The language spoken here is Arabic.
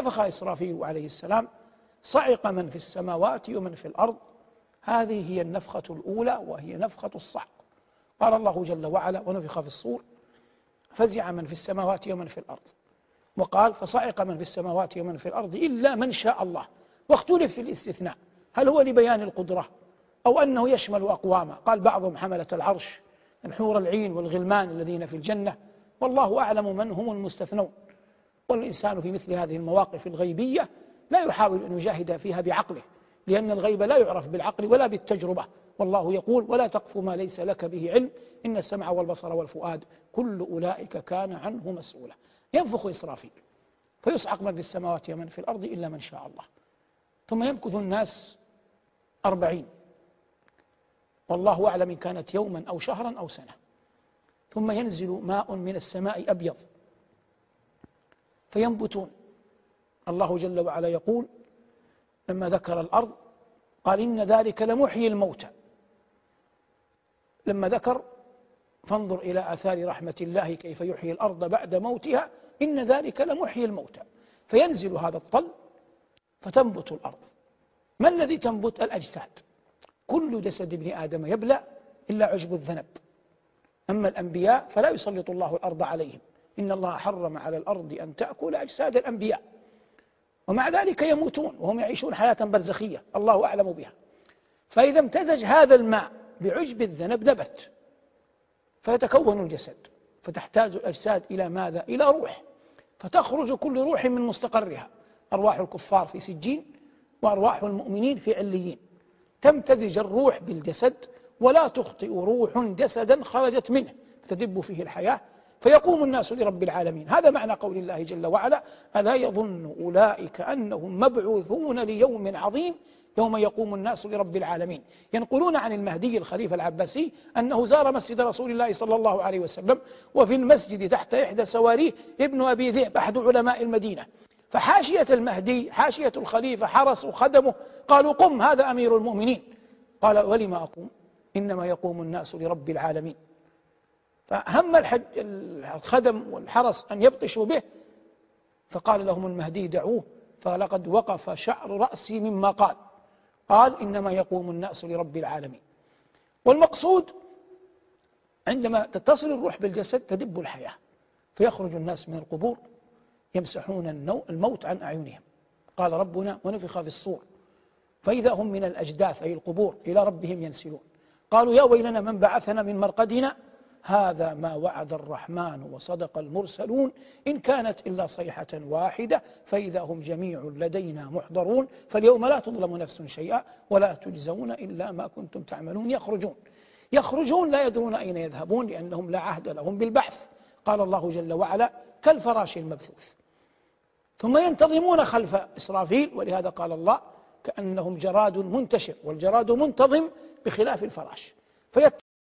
فنفخ إسرافيل عليه السلام صعق من في السماوات ومن في الأرض. هذه هي النفخة الأولى وهي نفخة الصعق. قال الله جل وعلا ونفخ في الصور فزع من في السماوات ومن في الأرض. وقال فصعق من في السماوات ومن في الأرض إلا من شاء الله. واختلف في الاستثناء. هل هو لبيان القدرة أو أنه يشمل أقواما؟ قال بعضهم حملة العرش الحور العين والغلمان الذين في الجنة. والله أعلم من هم المستثنون. والإنسان في مثل هذه المواقف الغيبية لا يحاول أن يجاهد فيها بعقله لأن الغيب لا يعرف بالعقل ولا بالتجربة. والله يقول ولا تقف ما ليس لك به علم إن السمع والبصر والفؤاد كل أولئك كان عنه مسؤولا. ينفخ إسرافيل فيصعق من في السماوات ومن في الأرض إلا من شاء الله. ثم يمكث الناس أربعين. والله أعلم إن كانت يوما أو شهرا أو سنة. ثم ينزل ماء من السماء أبيض. فينبتون. الله جل وعلا يقول لما ذكر الأرض قال إن ذلك لمحيي الموتى. لما ذكر فانظر إلى آثار رحمة الله كيف يحيي الأرض بعد موتها إن ذلك لمحيي الموتى. فينزل هذا الطل فتنبت الأرض. ما الذي تنبت؟ الأجساد. كل جسد ابن آدم يبلى إلا عشب الذنب. أما الأنبياء فلا يسلط الله الأرض عليهم. إن الله حرم على الأرض أن تأكل أجساد الأنبياء. ومع ذلك يموتون وهم يعيشون حياة برزخية الله أعلم بها. فإذا امتزج هذا الماء بعشب الذنب نبت. فيتكون الجسد فتحتاج الأجساد إلى ماذا؟ إلى روح. فتخرج كل روح من مستقرها. أرواح الكفار في سجين وأرواح المؤمنين في عليين. تمتزج الروح بالجسد ولا تخطئ روح جسدا خرجت منه. فتدب فيه الحياة فيقوم الناس لرب العالمين. هذا معنى قول الله جل وعلا ألا يظن أولئك أنهم مبعوثون ليوم عظيم يوم يقوم الناس لرب العالمين. ينقلون عن المهدي الخليفة العباسي أنه زار مسجد رسول الله صلى الله عليه وسلم وفي المسجد تحت إحدى سواريه ابن أبي ذئب أحد علماء المدينة. فحاشية المهدي حاشية الخليفة حرسوا خدمه قالوا قم هذا أمير المؤمنين. قال ولم أقوم؟ إنما يقوم الناس لرب العالمين. فهم الحج الخدم والحرس أن يبطشوا به. فقال لهم المهدي دعوه. فلقد وقف شعر رأسي مما قال. قال إنما يقوم الناس لرب العالمين. والمقصود عندما تتصل الروح بالجسد تدب الحياة فيخرج الناس من القبور يمسحون الموت عن أعينهم. قال ربنا ونفخ في الصور. فإذا هم من الأجداث أي القبور إلى ربهم ينسلون. قالوا يا ويلنا من بعثنا من مرقدنا هذا ما وعد الرحمن وصدق المرسلون. إن كانت إلا صيحة واحدة فإذا هم جميع لدينا محضرون. فاليوم لا تظلم نفس شيئا ولا تجزون إلا ما كنتم تعملون. يخرجون يخرجون لا يدرون أين يذهبون لأنهم لا عهد لهم بالبعث. قال الله جل وعلا كالفراش المبثوث. ثم ينتظمون خلف إسرافيل ولهذا قال الله كأنهم جراد منتشر والجراد منتظم بخلاف الفراش.